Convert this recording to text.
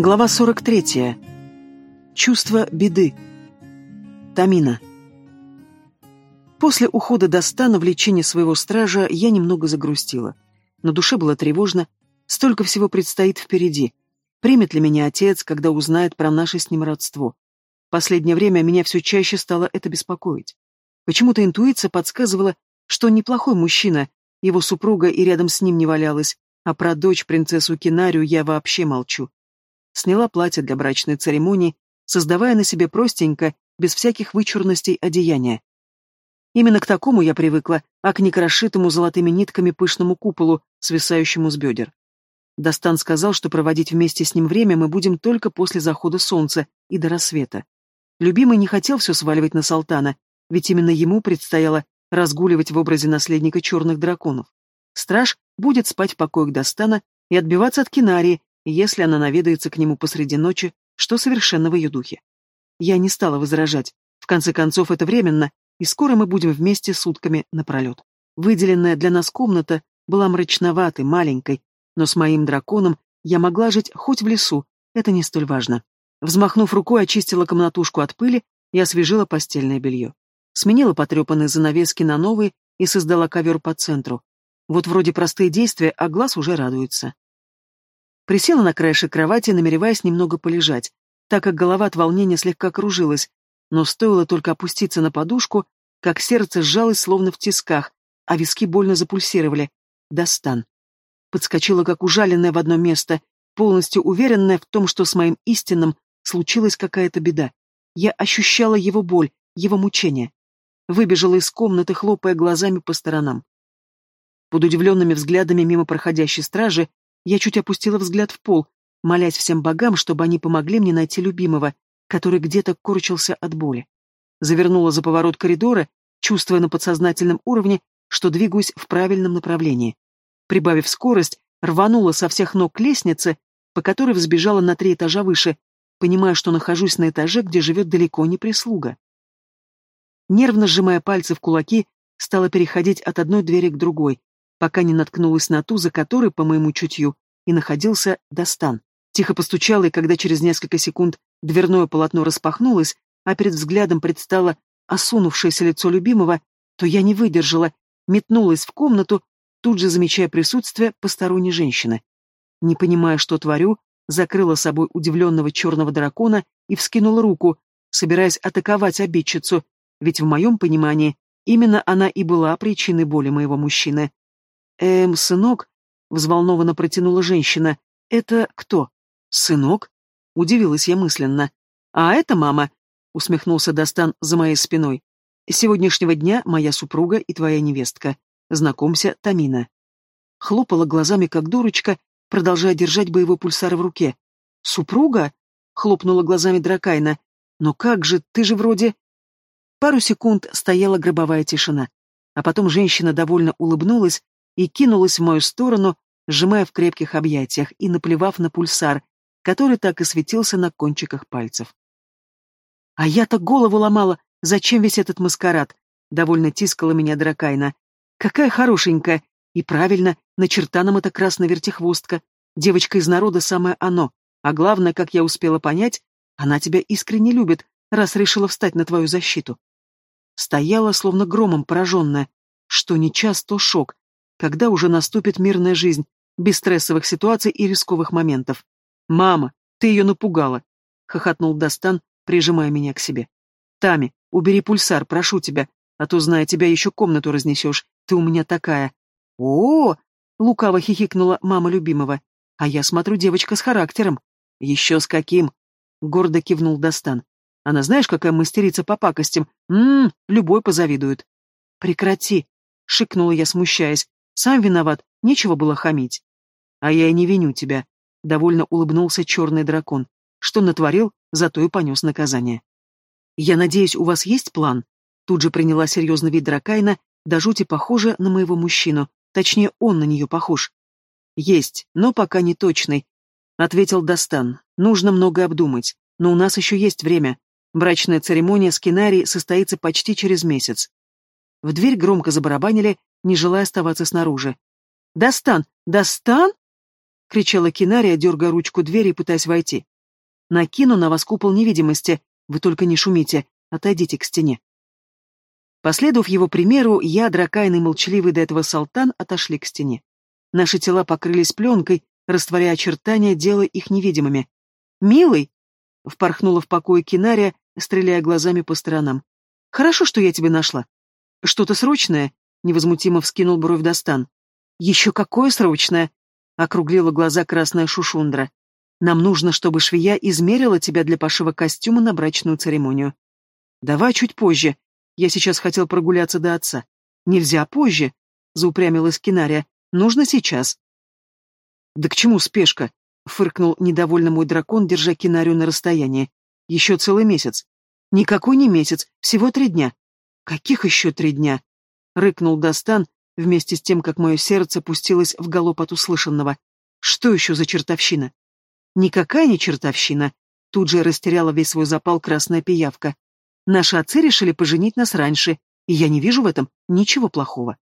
Глава 43. Чувство беды. Тамина. После ухода Достана в лечение своего стража я немного загрустила. На душе было тревожно, столько всего предстоит впереди. Примет ли меня отец, когда узнает про наше с ним родство? Последнее время меня все чаще стало это беспокоить. Почему-то интуиция подсказывала, что он неплохой мужчина, его супруга и рядом с ним не валялась, а про дочь принцессу Кинарию я вообще молчу сняла платье для брачной церемонии, создавая на себе простенько, без всяких вычурностей одеяния. Именно к такому я привыкла, а к некрошитому золотыми нитками пышному куполу, свисающему с бедер. Достан сказал, что проводить вместе с ним время мы будем только после захода солнца и до рассвета. Любимый не хотел все сваливать на Салтана, ведь именно ему предстояло разгуливать в образе наследника черных драконов. Страж будет спать в покоях Достана и отбиваться от Кинарии, если она наведается к нему посреди ночи, что совершенно в ее духе. Я не стала возражать. В конце концов, это временно, и скоро мы будем вместе сутками напролет. Выделенная для нас комната была мрачноватой, маленькой, но с моим драконом я могла жить хоть в лесу, это не столь важно. Взмахнув рукой, очистила комнатушку от пыли и освежила постельное белье. Сменила потрепанные занавески на новые и создала ковер по центру. Вот вроде простые действия, а глаз уже радуется. Присела на краешек кровати, намереваясь немного полежать, так как голова от волнения слегка кружилась, но стоило только опуститься на подушку, как сердце сжалось словно в тисках, а виски больно запульсировали. Достан. Подскочила как ужаленная в одно место, полностью уверенная в том, что с моим истинным случилась какая-то беда. Я ощущала его боль, его мучение. Выбежала из комнаты, хлопая глазами по сторонам. Под удивленными взглядами мимо проходящей стражи я чуть опустила взгляд в пол, молясь всем богам, чтобы они помогли мне найти любимого, который где-то корчился от боли. Завернула за поворот коридора, чувствуя на подсознательном уровне, что двигаюсь в правильном направлении. Прибавив скорость, рванула со всех ног к лестнице, по которой взбежала на три этажа выше, понимая, что нахожусь на этаже, где живет далеко не прислуга. Нервно сжимая пальцы в кулаки, стала переходить от одной двери к другой, пока не наткнулась на ту, за которой, по моему чутью, и находился Достан. Тихо постучала, и когда через несколько секунд дверное полотно распахнулось, а перед взглядом предстало осунувшееся лицо любимого, то я не выдержала, метнулась в комнату, тут же замечая присутствие посторонней женщины. Не понимая, что творю, закрыла собой удивленного черного дракона и вскинула руку, собираясь атаковать обидчицу, ведь в моем понимании именно она и была причиной боли моего мужчины. «Эм, сынок?» — взволнованно протянула женщина. «Это кто?» «Сынок?» — удивилась я мысленно. «А это мама», — усмехнулся Достан за моей спиной. «С сегодняшнего дня моя супруга и твоя невестка. Знакомься, Тамина». Хлопала глазами, как дурочка, продолжая держать боевой пульсар в руке. «Супруга?» — хлопнула глазами Дракайна. «Но как же, ты же вроде...» Пару секунд стояла гробовая тишина, а потом женщина довольно улыбнулась и кинулась в мою сторону, сжимая в крепких объятиях и наплевав на пульсар, который так и светился на кончиках пальцев. «А я-то голову ломала, зачем весь этот маскарад?» — довольно тискала меня Дракайна. «Какая хорошенькая! И правильно, начерта нам эта красная вертихвостка. Девочка из народа самое оно. А главное, как я успела понять, она тебя искренне любит, раз решила встать на твою защиту». Стояла, словно громом пораженная. Что не час, то шок, когда уже наступит мирная жизнь, без стрессовых ситуаций и рисковых моментов. «Мама, ты ее напугала!» — хохотнул Достан, прижимая меня к себе. «Тами, убери пульсар, прошу тебя, а то, зная тебя, еще комнату разнесешь. Ты у меня такая». «О!», -о — лукаво хихикнула мама любимого. «А я смотрю, девочка с характером». «Еще с каким?» — гордо кивнул Достан. «Она знаешь, какая мастерица по пакостям? Ммм, любой позавидует». «Прекрати!» — шикнула я, смущаясь. Сам виноват, нечего было хамить. А я и не виню тебя, — довольно улыбнулся черный дракон. Что натворил, зато и понес наказание. Я надеюсь, у вас есть план? Тут же приняла серьезный вид Дракайна, до жути похожа на моего мужчину, точнее, он на нее похож. Есть, но пока не точный, — ответил Достан. Нужно много обдумать, но у нас еще есть время. Брачная церемония с Кинари состоится почти через месяц. В дверь громко забарабанили, не желая оставаться снаружи. «Достан! Достан?» — кричала Кинария, дергая ручку двери и пытаясь войти. «Накину на вас купол невидимости. Вы только не шумите. Отойдите к стене». Последовав его примеру, я, Дракайн и молчаливый до этого Салтан отошли к стене. Наши тела покрылись пленкой, растворяя очертания, делая их невидимыми. «Милый!» — впорхнула в покой Кинария, стреляя глазами по сторонам. «Хорошо, что я тебя нашла». «Что-то срочное?» — невозмутимо вскинул бровь Достан. «Еще какое срочное?» — округлила глаза красная шушундра. «Нам нужно, чтобы швея измерила тебя для пошива костюма на брачную церемонию». «Давай чуть позже. Я сейчас хотел прогуляться до отца». «Нельзя позже», — заупрямилась Кинария. «Нужно сейчас». «Да к чему спешка?» — фыркнул недовольно мой дракон, держа Кинарию на расстоянии. «Еще целый месяц». «Никакой не месяц, всего три дня». «Каких еще три дня?» — рыкнул Достан, вместе с тем, как мое сердце пустилось в галоп от услышанного. Что еще за чертовщина? Никакая не чертовщина. Тут же растеряла весь свой запал красная пиявка. Наши отцы решили поженить нас раньше, и я не вижу в этом ничего плохого.